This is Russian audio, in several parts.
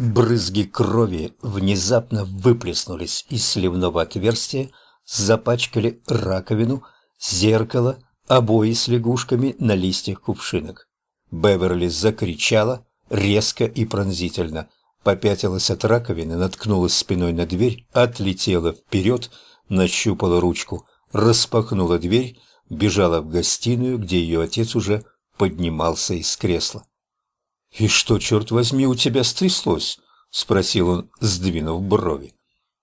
Брызги крови внезапно выплеснулись из сливного отверстия, запачкали раковину, зеркало, обои с лягушками на листьях кувшинок. Беверли закричала резко и пронзительно, попятилась от раковины, наткнулась спиной на дверь, отлетела вперед, нащупала ручку, распахнула дверь, бежала в гостиную, где ее отец уже поднимался из кресла. «И что, черт возьми, у тебя стряслось?» — спросил он, сдвинув брови.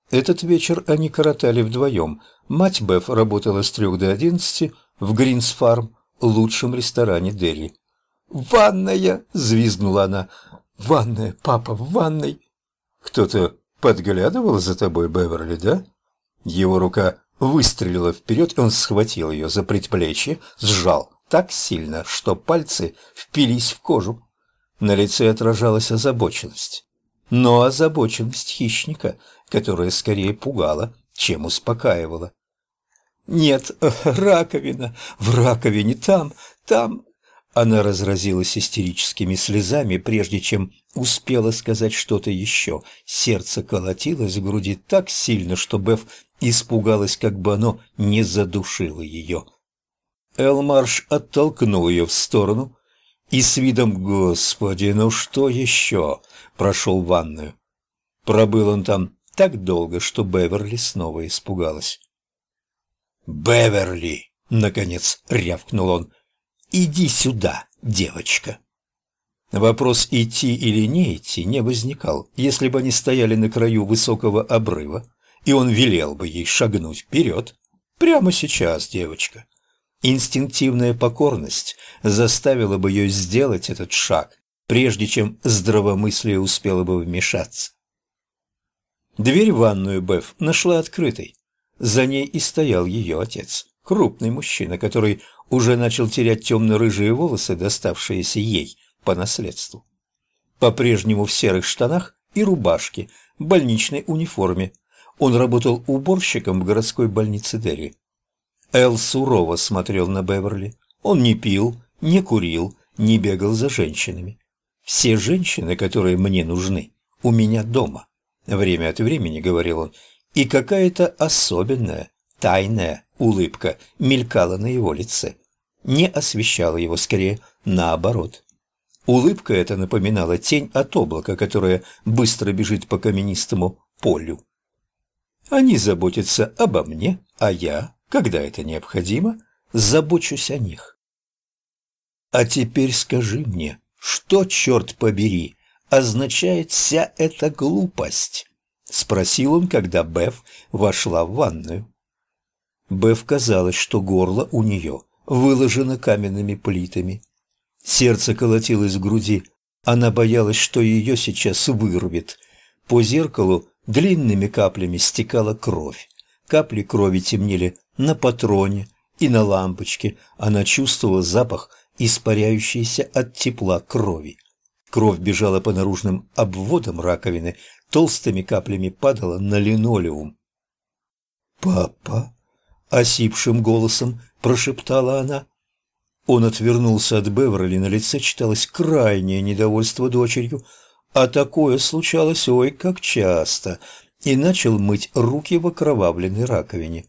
Этот вечер они коротали вдвоем. Мать Беф работала с трех до одиннадцати в Гринсфарм, лучшем ресторане Дерри. «Ванная!» — взвизгнула она. «Ванная, папа, в ванной!» «Кто-то подглядывал за тобой, Беверли, да?» Его рука выстрелила вперед, и он схватил ее за предплечье, сжал так сильно, что пальцы впились в кожу. На лице отражалась озабоченность. Но озабоченность хищника, которая скорее пугала, чем успокаивала. «Нет, раковина! В раковине! Там! Там!» Она разразилась истерическими слезами, прежде чем успела сказать что-то еще. Сердце колотилось в груди так сильно, что Беф испугалась, как бы оно не задушило ее. Элмарш оттолкнул ее в сторону и с видом «Господи, ну что еще?» прошел в ванную. Пробыл он там так долго, что Беверли снова испугалась. «Беверли!» — наконец рявкнул он. «Иди сюда, девочка!» Вопрос идти или не идти не возникал, если бы они стояли на краю высокого обрыва, и он велел бы ей шагнуть вперед. Прямо сейчас, девочка. Инстинктивная покорность заставила бы ее сделать этот шаг, прежде чем здравомыслие успело бы вмешаться. Дверь в ванную Беф нашла открытой. За ней и стоял ее отец, крупный мужчина, который уже начал терять темно-рыжие волосы, доставшиеся ей по наследству. По-прежнему в серых штанах и рубашке, больничной униформе. Он работал уборщиком в городской больнице Дерри. Эл сурово смотрел на Беверли. Он не пил, не курил, не бегал за женщинами. «Все женщины, которые мне нужны, у меня дома», — время от времени говорил он, и какая-то особенная, тайная улыбка мелькала на его лице не освещала его, скорее наоборот. Улыбка эта напоминала тень от облака, которая быстро бежит по каменистому полю. Они заботятся обо мне, а я, когда это необходимо, забочусь о них. А теперь скажи мне, что, черт побери, означает вся эта глупость? Спросил он, когда Беф вошла в ванную. Беф казалось, что горло у нее выложена каменными плитами. Сердце колотилось в груди. Она боялась, что ее сейчас вырвет. По зеркалу длинными каплями стекала кровь. Капли крови темнели на патроне и на лампочке. Она чувствовала запах, испаряющийся от тепла крови. Кровь бежала по наружным обводам раковины, толстыми каплями падала на линолеум. «Папа!» — осипшим голосом прошептала она. Он отвернулся от Беверли, на лице читалось крайнее недовольство дочерью, а такое случалось ой как часто, и начал мыть руки в окровавленной раковине.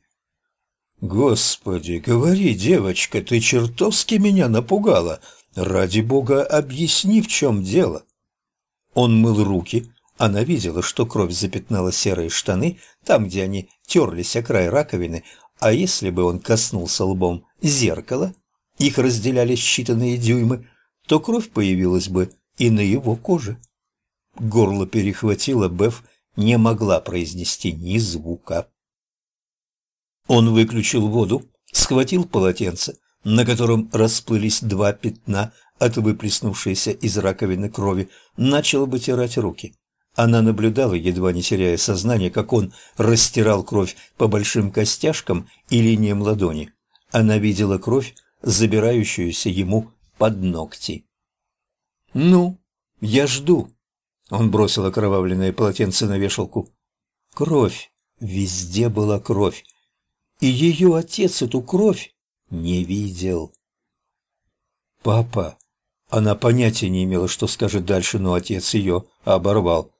«Господи, говори, девочка, ты чертовски меня напугала. Ради бога, объясни, в чем дело». Он мыл руки, она видела, что кровь запятнала серые штаны, там, где они терлись о край раковины, а если бы он коснулся лбом зеркала, их разделяли считанные дюймы, то кровь появилась бы и на его коже. Горло перехватило, Беф не могла произнести ни звука. Он выключил воду, схватил полотенце, на котором расплылись два пятна от выплеснувшейся из раковины крови, начал вытирать руки. Она наблюдала, едва не теряя сознание, как он растирал кровь по большим костяшкам и линиям ладони. Она видела кровь, забирающуюся ему под ногти. «Ну, я жду», — он бросил окровавленное полотенце на вешалку. Кровь, везде была кровь, и ее отец эту кровь не видел. «Папа», она понятия не имела, что скажет дальше, но отец ее оборвал.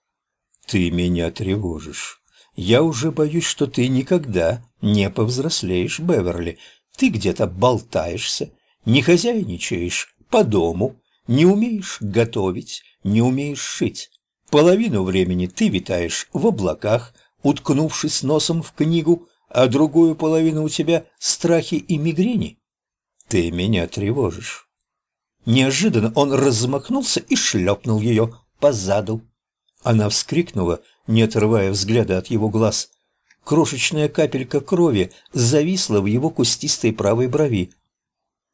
Ты меня тревожишь. Я уже боюсь, что ты никогда не повзрослеешь, Беверли. Ты где-то болтаешься, не хозяйничаешь по дому, не умеешь готовить, не умеешь шить. Половину времени ты витаешь в облаках, уткнувшись носом в книгу, а другую половину у тебя страхи и мигрени. Ты меня тревожишь. Неожиданно он размахнулся и шлепнул ее по заду. Она вскрикнула, не отрывая взгляда от его глаз. Крошечная капелька крови зависла в его кустистой правой брови.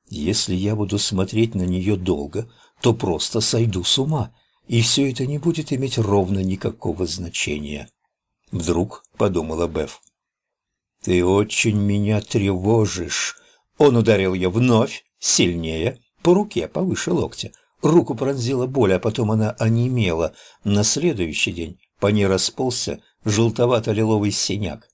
«Если я буду смотреть на нее долго, то просто сойду с ума, и все это не будет иметь ровно никакого значения». Вдруг подумала Беф. «Ты очень меня тревожишь». Он ударил ее вновь, сильнее, по руке, повыше локтя. Руку пронзила боль, а потом она онемела. На следующий день по ней расползся желтовато-лиловый синяк.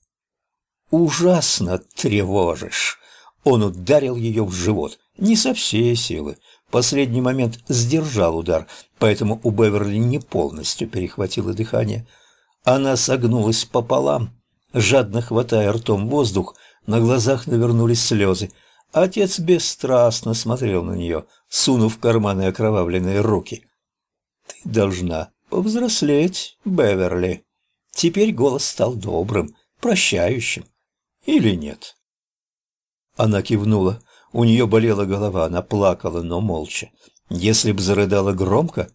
«Ужасно тревожишь!» Он ударил ее в живот, не со всей силы. Последний момент сдержал удар, поэтому у Беверли не полностью перехватило дыхание. Она согнулась пополам, жадно хватая ртом воздух, на глазах навернулись слезы. Отец бесстрастно смотрел на нее, сунув в карманы окровавленные руки. «Ты должна повзрослеть, Беверли». Теперь голос стал добрым, прощающим. Или нет? Она кивнула. У нее болела голова, она плакала, но молча. Если б зарыдала громко,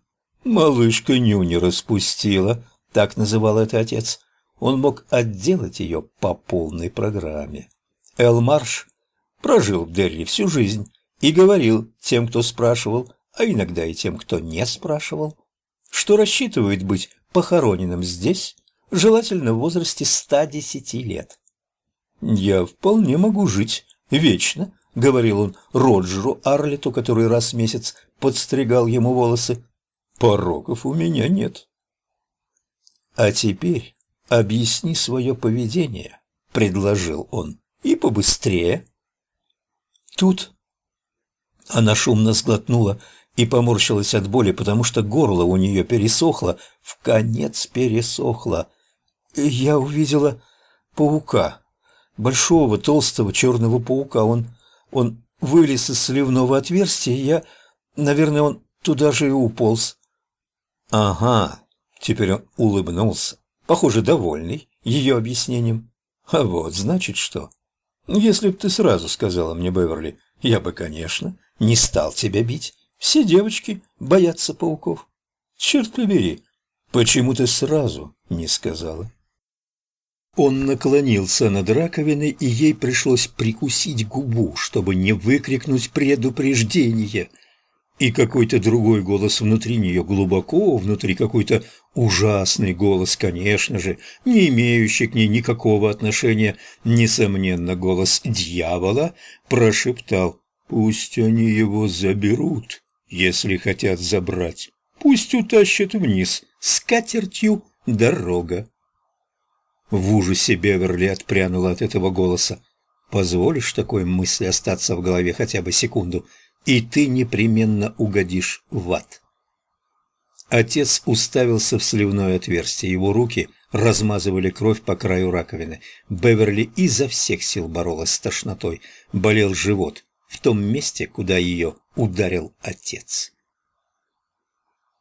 малышка нюни распустила, так называл это отец, он мог отделать ее по полной программе. Элмарш прожил в Дерри всю жизнь и говорил тем, кто спрашивал, а иногда и тем, кто не спрашивал, что рассчитывает быть похороненным здесь, желательно в возрасте 110 лет. «Я вполне могу жить вечно», — говорил он Роджеру Арлету, который раз в месяц подстригал ему волосы. «Пороков у меня нет». «А теперь объясни свое поведение», — предложил он, — «и побыстрее». Тут она шумно сглотнула и поморщилась от боли, потому что горло у нее пересохло, в конец пересохло. Я увидела паука, большого, толстого, черного паука. Он, он вылез из сливного отверстия, и я, наверное, он туда же и уполз. Ага, теперь он улыбнулся, похоже, довольный ее объяснением. А вот, значит, что? Если б ты сразу сказала мне, Беверли, я бы, конечно, не стал тебя бить. Все девочки боятся пауков. Черт побери, почему ты сразу не сказала? Он наклонился над раковиной, и ей пришлось прикусить губу, чтобы не выкрикнуть предупреждение. И какой-то другой голос внутри нее, глубоко внутри, какой-то ужасный голос, конечно же, не имеющий к ней никакого отношения, несомненно, голос дьявола, прошептал «Пусть они его заберут, если хотят забрать, пусть утащат вниз, с катертью дорога». В ужасе Беверли отпрянула от этого голоса. «Позволишь такой мысли остаться в голове хотя бы секунду, и ты непременно угодишь в ад». Отец уставился в сливное отверстие. Его руки размазывали кровь по краю раковины. Беверли изо всех сил боролась с тошнотой. Болел живот в том месте, куда ее ударил отец.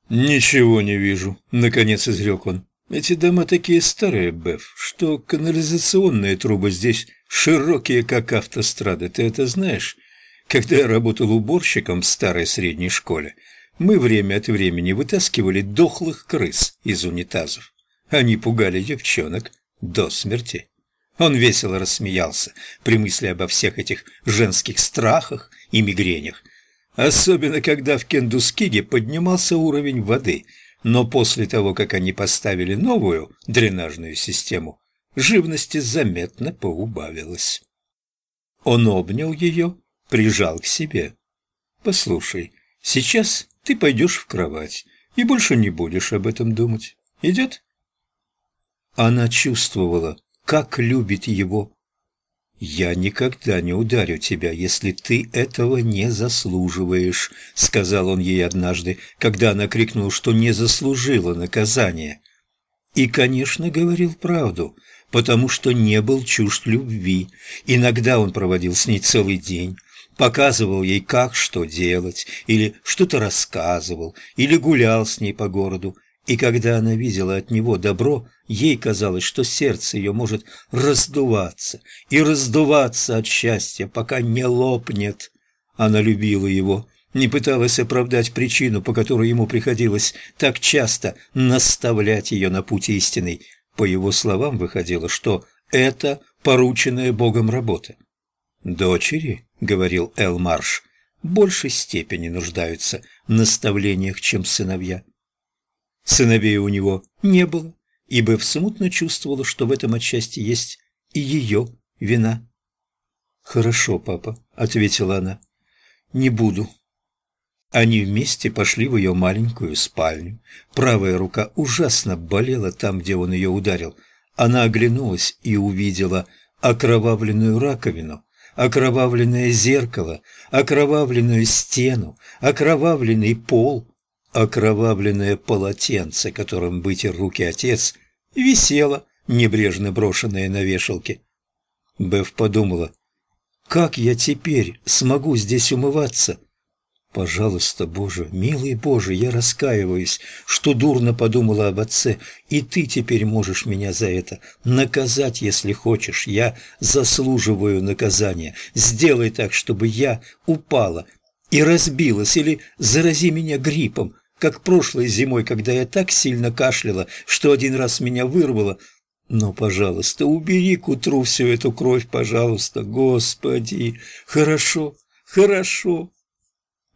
«Ничего не вижу», — наконец изрек он. Эти дома такие старые, Беф, что канализационные трубы здесь широкие, как автострады. Ты это знаешь? Когда я работал уборщиком в старой средней школе, мы время от времени вытаскивали дохлых крыс из унитазов. Они пугали девчонок до смерти. Он весело рассмеялся при мысли обо всех этих женских страхах и мигренях. Особенно, когда в Кендускиге поднимался уровень воды – но после того, как они поставили новую дренажную систему, живности заметно поубавилось. Он обнял ее, прижал к себе. «Послушай, сейчас ты пойдешь в кровать и больше не будешь об этом думать. Идет?» Она чувствовала, как любит его «Я никогда не ударю тебя, если ты этого не заслуживаешь», — сказал он ей однажды, когда она крикнула, что не заслужила наказания. И, конечно, говорил правду, потому что не был чужд любви. Иногда он проводил с ней целый день, показывал ей, как что делать, или что-то рассказывал, или гулял с ней по городу. И когда она видела от него добро, ей казалось, что сердце ее может раздуваться и раздуваться от счастья, пока не лопнет. Она любила его, не пыталась оправдать причину, по которой ему приходилось так часто наставлять ее на путь истинный. По его словам выходило, что это порученная Богом работа. «Дочери», — говорил Эл Марш, — «в большей степени нуждаются в наставлениях, чем сыновья». Сыновей у него не было, и Беф смутно чувствовала, что в этом отчасти есть и ее вина. «Хорошо, папа», — ответила она, — «не буду». Они вместе пошли в ее маленькую спальню. Правая рука ужасно болела там, где он ее ударил. Она оглянулась и увидела окровавленную раковину, окровавленное зеркало, окровавленную стену, окровавленный пол, окровавленное полотенце, которым вытер руки отец, висело, небрежно брошенное на вешалке. Беф подумала, «Как я теперь смогу здесь умываться?» «Пожалуйста, Боже, милый Боже, я раскаиваюсь, что дурно подумала об отце, и ты теперь можешь меня за это наказать, если хочешь. Я заслуживаю наказания. Сделай так, чтобы я упала и разбилась, или зарази меня гриппом, как прошлой зимой, когда я так сильно кашляла, что один раз меня вырвало. Но, пожалуйста, убери к утру всю эту кровь, пожалуйста, Господи. Хорошо, хорошо.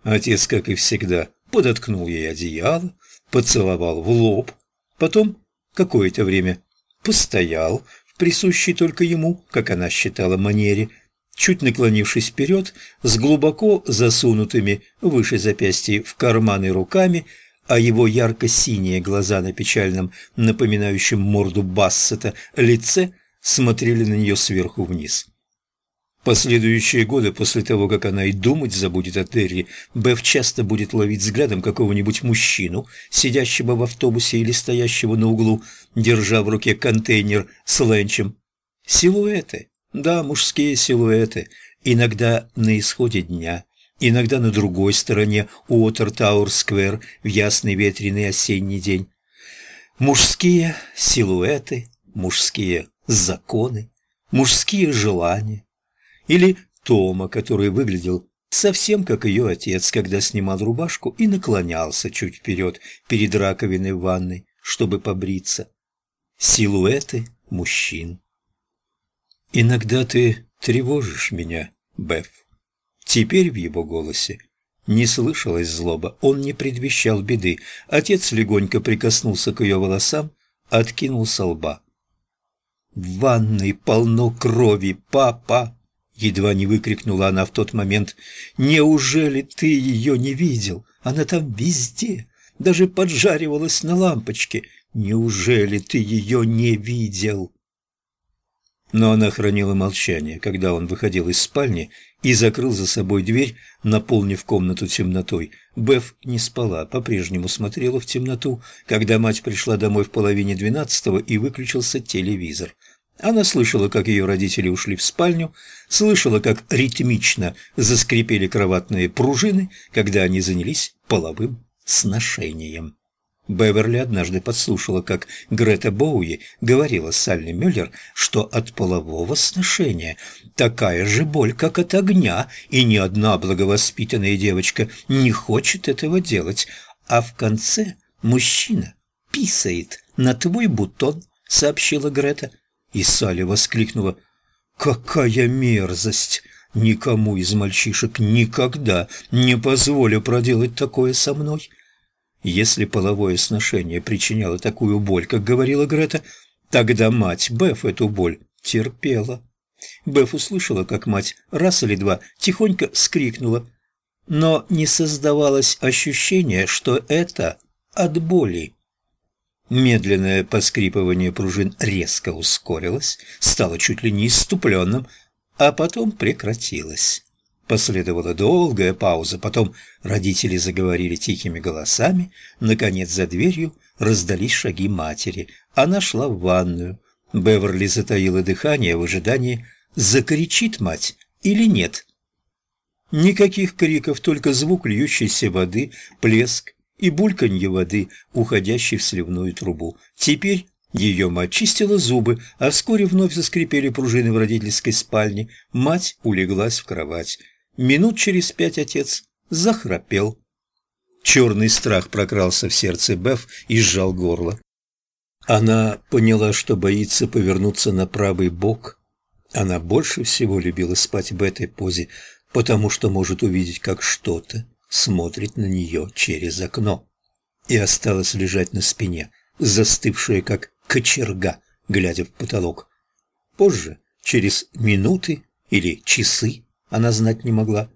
Отец, как и всегда, подоткнул ей одеяло, поцеловал в лоб, потом какое-то время постоял в присущей только ему, как она считала, манере, чуть наклонившись вперед, с глубоко засунутыми выше запястья в карманы руками, а его ярко-синие глаза на печальном, напоминающем морду Бассета, лице смотрели на нее сверху вниз. Последующие годы, после того, как она и думать забудет о Терри, Беф часто будет ловить взглядом какого-нибудь мужчину, сидящего в автобусе или стоящего на углу, держа в руке контейнер с ленчем. Силуэты, да, мужские силуэты, иногда на исходе дня, иногда на другой стороне Уотер-Тауэр-сквер в ясный ветреный осенний день. Мужские силуэты, мужские законы, мужские желания. Или Тома, который выглядел совсем как ее отец, когда снимал рубашку и наклонялся чуть вперед перед раковиной ванной, чтобы побриться. Силуэты мужчин. «Иногда ты тревожишь меня, Беф». Теперь в его голосе не слышалась злоба, он не предвещал беды. Отец легонько прикоснулся к ее волосам, откинул со лба. «В ванной полно крови, папа!» Едва не выкрикнула она в тот момент. «Неужели ты ее не видел? Она там везде, даже поджаривалась на лампочке. Неужели ты ее не видел?» Но она хранила молчание, когда он выходил из спальни и закрыл за собой дверь, наполнив комнату темнотой. Беф не спала, по-прежнему смотрела в темноту, когда мать пришла домой в половине двенадцатого и выключился телевизор. Она слышала, как ее родители ушли в спальню, слышала, как ритмично заскрипели кроватные пружины, когда они занялись половым сношением. Беверли однажды подслушала, как Грета Боуи говорила Салли Мюллер, что от полового сношения такая же боль, как от огня, и ни одна благовоспитанная девочка не хочет этого делать, а в конце мужчина писает на твой бутон, сообщила Грета. И Салли воскликнула «Какая мерзость! Никому из мальчишек никогда не позволю проделать такое со мной!» Если половое сношение причиняло такую боль, как говорила Грета, тогда мать Беф эту боль терпела. Беф услышала, как мать раз или два тихонько скрикнула, но не создавалось ощущения, что это от боли. Медленное поскрипывание пружин резко ускорилось, стало чуть ли не иступленным, а потом прекратилось. Последовала долгая пауза, потом родители заговорили тихими голосами, наконец за дверью раздались шаги матери. Она шла в ванную. Беверли затаила дыхание в ожидании, закричит мать или нет. Никаких криков, только звук льющейся воды, плеск и бульканье воды, уходящей в сливную трубу. Теперь ее мать чистила зубы, а вскоре вновь заскрипели пружины в родительской спальне. Мать улеглась в кровать. Минут через пять отец захрапел. Черный страх прокрался в сердце Беф и сжал горло. Она поняла, что боится повернуться на правый бок. Она больше всего любила спать в этой позе, потому что может увидеть, как что-то смотрит на нее через окно. И осталась лежать на спине, застывшая, как кочерга, глядя в потолок. Позже, через минуты или часы, она знать не могла,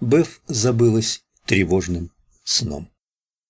Беф забылась тревожным сном.